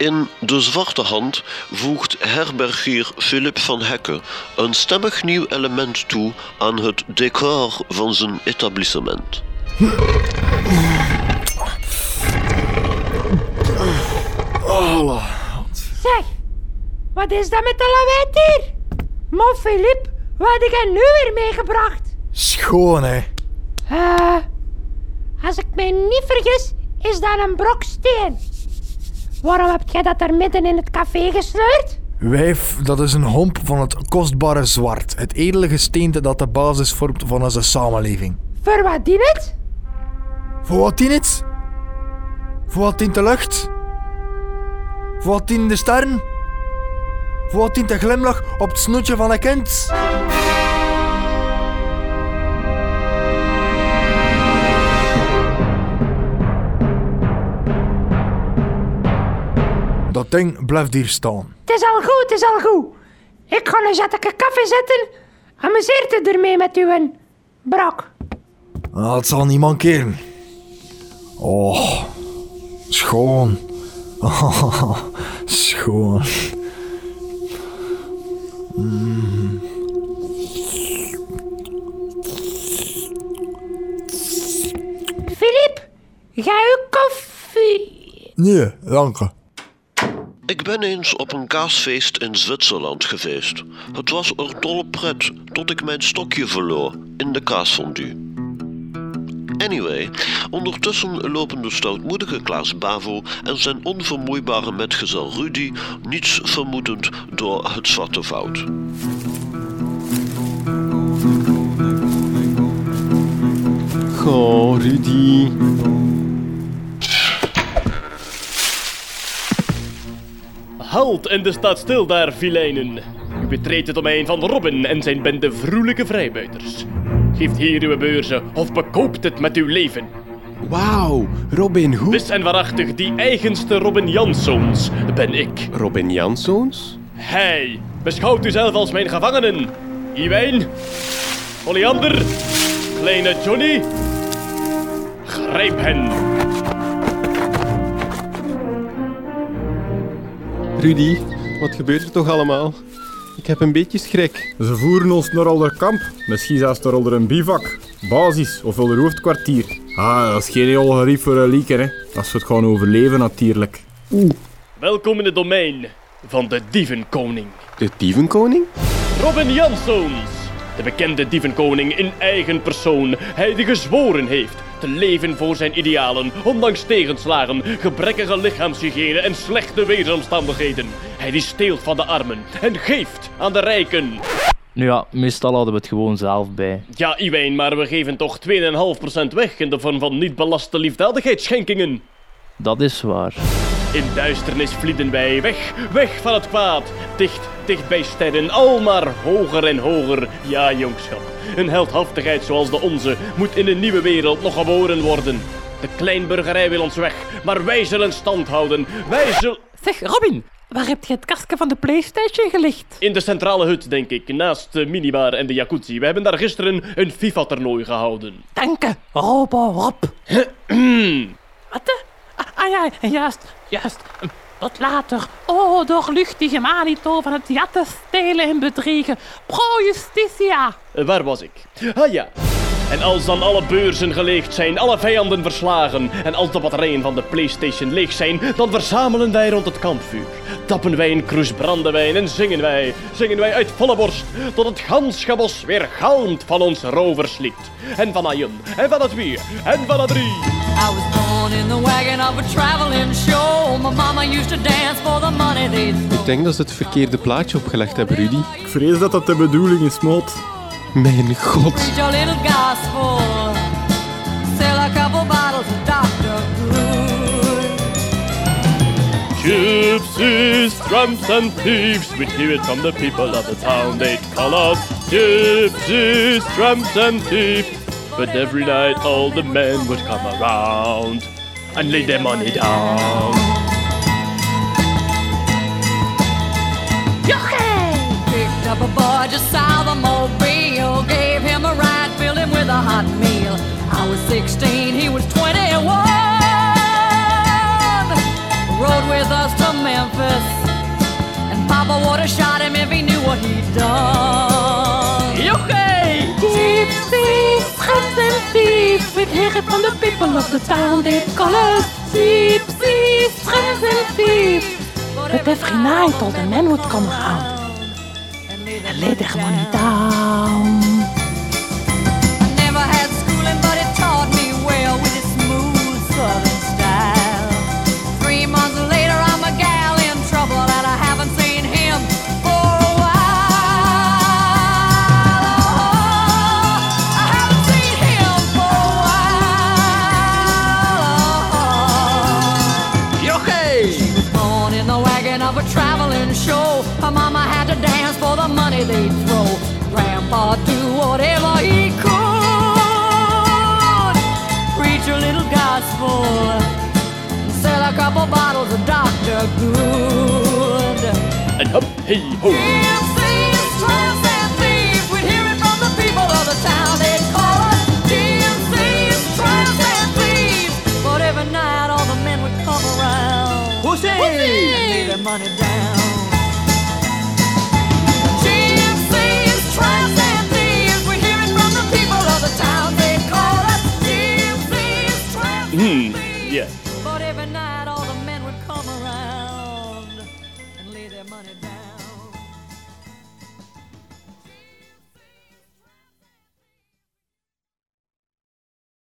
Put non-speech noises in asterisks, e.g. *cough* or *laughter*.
In De Zwarte Hand voegt herbergier Philip van Hekke een stemmig nieuw element toe aan het decor van zijn etablissement. Zeg, wat is dat met de lawaai hier? Man, Filip, wat heb jij nu weer meegebracht? Schoon, hè. Eh, als ik mij niet vergis, is dat een brok steen. Waarom heb jij dat daar midden in het café gesleurd? Wijf, dat is een homp van het kostbare zwart. Het edele gesteente dat de basis vormt van onze samenleving. Voor wat dient het? Voor wat dient het? Voor wat dient de lucht? Voor wat dient de sterren? Voor wat dient de glimlach op het snoetje van een kind? Dat ding blijft hier staan. Het is al goed, het is al goed. Ik ga een zetteke koffie zetten. Amuseert u ermee met uw brok? Ah, Het zal niet mankeren. Oh, schoon. *laughs* Oh, schoon. Filip, ga uw koffie. Nee, dank je. Ik ben eens op een kaasfeest in Zwitserland geweest. Het was er dolle pret tot ik mijn stokje verloor in de kaasfondue. Anyway, ondertussen lopen de stoutmoedige Klaas Bavo en zijn onvermoeibare metgezel Rudy niets vermoedend door het zwarte woud. Goh, Rudy. Halt en de staat stil daar, vilijnen. U betreedt het domein van Robin en zijn bende vrolijke vrijbuiters. Geeft hier uw beurzen of bekoopt het met uw leven. Wauw, Robin Hood. Wis en waarachtig, die eigenste Robin Janszoons ben ik. Robin Janszoons? Hij beschouwt u zelf als mijn gevangenen. Iwijn, Oleander, kleine Johnny. Grijp hen. Rudy, wat gebeurt er toch allemaal? Ik heb een beetje schrik. Ze voeren ons naar Olderkamp, misschien zelfs naar onder een bivak, basis of onder hoofdkwartier. Ah, dat is geen heel gerief voor een lieker, hè. Dat is voor het gewoon overleven natuurlijk. Welkom in het domein van de Dievenkoning. De dievenkoning? Robin Janszoons, de bekende dievenkoning in eigen persoon. Hij die gezworen heeft te leven voor zijn idealen, ondanks tegenslagen, gebrekkige lichaamshygiëne en slechte weersomstandigheden. Hij die steelt van de armen en geeft aan de rijken. Nu ja, meestal houden we het gewoon zelf bij. Ja, Iwijn, maar we geven toch 2,5% weg in de vorm van niet belaste liefdadigheidsschenkingen. Dat is waar. In duisternis vlieden wij weg, weg van het kwaad. Dicht, dicht bij sterren, al maar hoger en hoger. Ja, jongschap. Een heldhaftigheid zoals de onze moet in een nieuwe wereld nog geboren worden. De kleinburgerij wil ons weg, maar wij zullen stand houden. Wij zullen... Zeg, Robin, waar heb je het kastje van de Playstation gelegd? In de centrale hut, denk ik, naast de minibar en de jacuzzi. We hebben daar gisteren een FIFA-toernooi gehouden. Dank je, Robo Rob. *clears throat* Wat? Ah, ja, juist, juist. Tot later. O, doorluchtige manito van het jatten, stelen en bedriegen. Pro justitia. Eh, Waar was ik? Ah ja. En als dan alle beurzen geleegd zijn, alle vijanden verslagen en als de batterijen van de PlayStation leeg zijn, dan verzamelen wij rond het kampvuur. Tappen wij een kroes brandewijn en zingen wij, zingen wij uit volle borst, tot het gansgebos weer galmt van ons roverslied. En van Ayen, en van het weer, en van het drie. I was born in the wagon of a traveling show. My mama used to dance for the money they'd Ik denk dat ze het verkeerde plaatje opgelegd hebben, Rudy. Ik vrees dat dat de bedoeling is, maat. Mijn god. preach a little gospel. Sell a couple bottles of Dr. Good. Gypsies, tramps and thieves, we hear it from the people of the town. They'd call us gypsies, tramps and thieves. But every night all the men would come around and lay their money down. Picked up a boy just south of Mobile. Gave him a ride, filled him with a hot meal. I was 16, he was 21. Rode with us to Memphis. And Papa would have shot him if he knew what he'd done. Yochee! It from the people of town. They'd call us thieves, thieves, friends and thieves. But every night all the men would come around and lay their money down. They'd throw. Grandpa do whatever he could. Preach a little gospel. Sell a couple bottles of Dr. Good. En hup, hey, ho. Thieves, thieves, tramps and thieves. We'd hear it from the people of the town. They'd call us thieves, thieves, tramps and thieves. But every night all the men would come around. Pussy! Lay their money down. forever now.